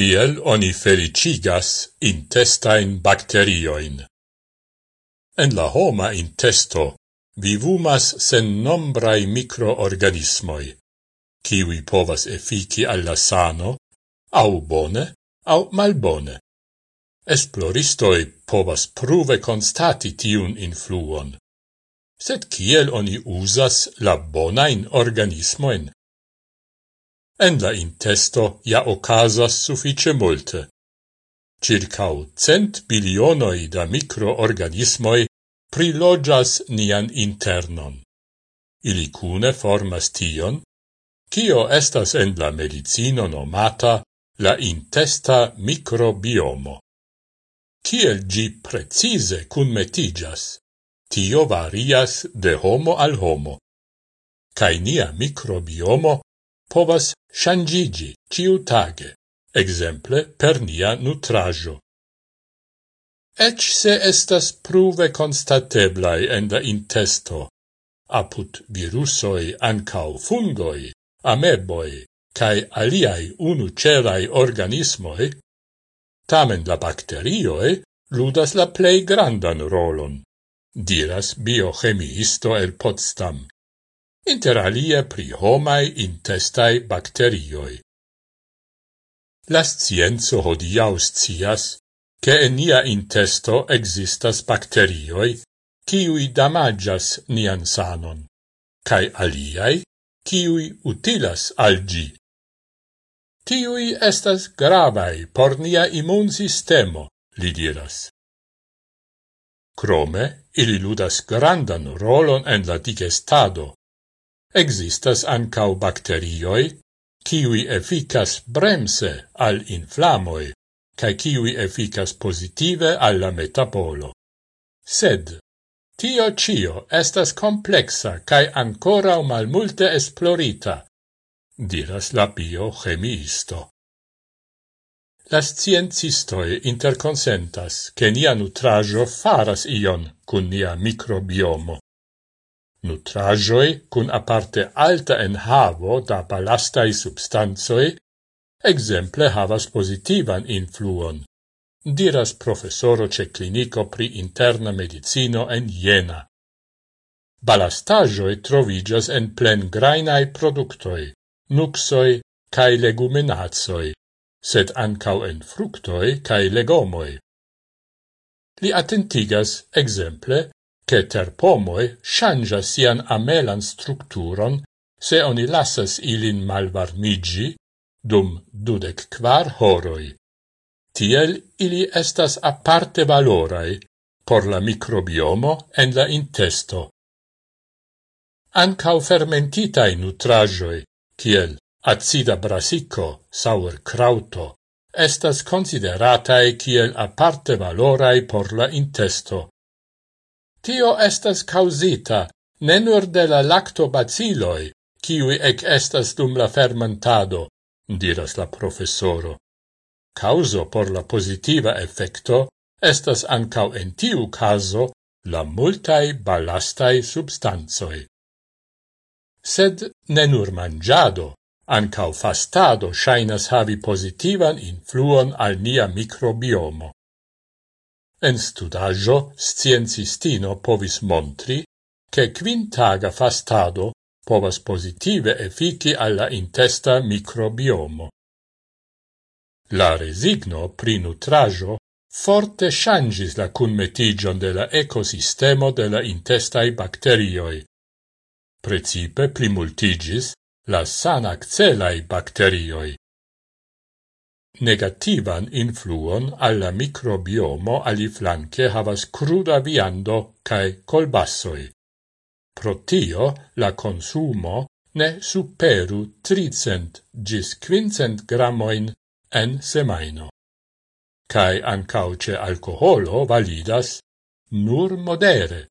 Tiel oni felicigas intestain bacterioin. En la homa intesto vivumas sen nombrai microorganismoi, kiwi povas efiki alla sano, au bone, au malbone. Esploristoi povas pruve constati tiun influon. Sed kiel oni usas la bonain organismoen En la intesto ja ocasas suffice multe. Circau cent bilionoi da microorganismoi prilogias nian internon. Ili cune formas tion, cio estas en la medicino nomata la intesta microbiomo. Ciel gi precise cunmetigas, tio varias de homo al homo. Cai nia microbiomo povas shangigi ciu tage, exemple per nia nutrajo. Ec se estas pruve constateblai en la intesto, apud virusoi ancau fungoi, ameboi, cae aliai unucelai organismoi, tamen la bacterioe ludas la plei grandan rolon, diras biochemiisto el Potsdam inter alie pri homai intestai bacterioi. La scienzo hodiau scias che en nia intesto existas bacterioi kiui damagias nian sanon, cae aliai kiui utilas al gi. Tiui estas gravai por nia immunsistemo, li diras. Crome, ili ludas grandan rolon en la digestado, Existas ancau bacterioi, kiwi efficas bremse al inflamoi, cae kiwi efficas positive alla metabolo. Sed, tio cio estas complexa cae ancora malmulte esplorita, diras la biochemiisto. Las sciencistoi interconsentas che nia nutrajo faras ion cun nia microbiomo. Nutrajoi cun aparte alta en havo da balastai substanzoi exemple havas positivan influon, diras professoro ce clinico pri interna medicino en Jena. Balastajoi trovigas en plen grainai productoi, nuxoi cae leguminazoi, sed ancau en fructoi cae legomoi. Li attentigas, exemple, che terpomoi changia sian amelan structuron se oni lasas ilin malvarmigi dum dudec quar horoi. Tiel ili estas aparte valorai por la microbiomo en la intesto. Ancau fermentitai nutrajoi, kiel acida brasico, sauerkrauto, estas consideratai kiel aparte valorai por la intesto, Tio estas causita ne nur de la lactobacilloi, kiwi ec estas dum la fermentado, diras la professoro. Causo por la positiva effecto estas ancau en tiu caso la multai balastai substanzoi. Sed ne nur mangiado, ancau fastado shainas havi positivan influon al nia microbiomo. En studaggio sciencistino povis montri che quintaga fastado povas positive effici alla intesta microbiomo. La resigno pri nutraggio forte changis la cunmetigion de la ecosistemo de la intestai bacterioi. Precipe primultigis la sanaxelai bacterioi, negativan influon alla microbiomo aliflanque havas cruda viando cae colbassoi. Pro tio la consumo ne superu tricent gis quincent gramoin en semaino. Cae ancauce alcoholo validas nur modere.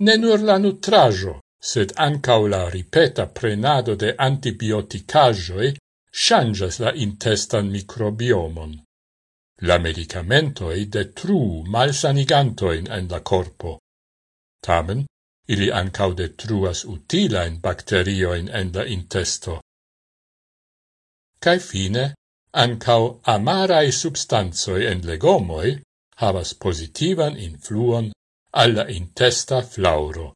Ne nur la nutrajo, sed ancau la ripeta prenado de antibioticajoi changas la intestan microbiomon. La medicamentoi detru malsanigantoin en la corpo. Tamen, ili ancau detruas utilain bacterioin en la intesto. Cai fine, ancau amarae substanzoi en legomoi havas positivan influon alla intesta flauro.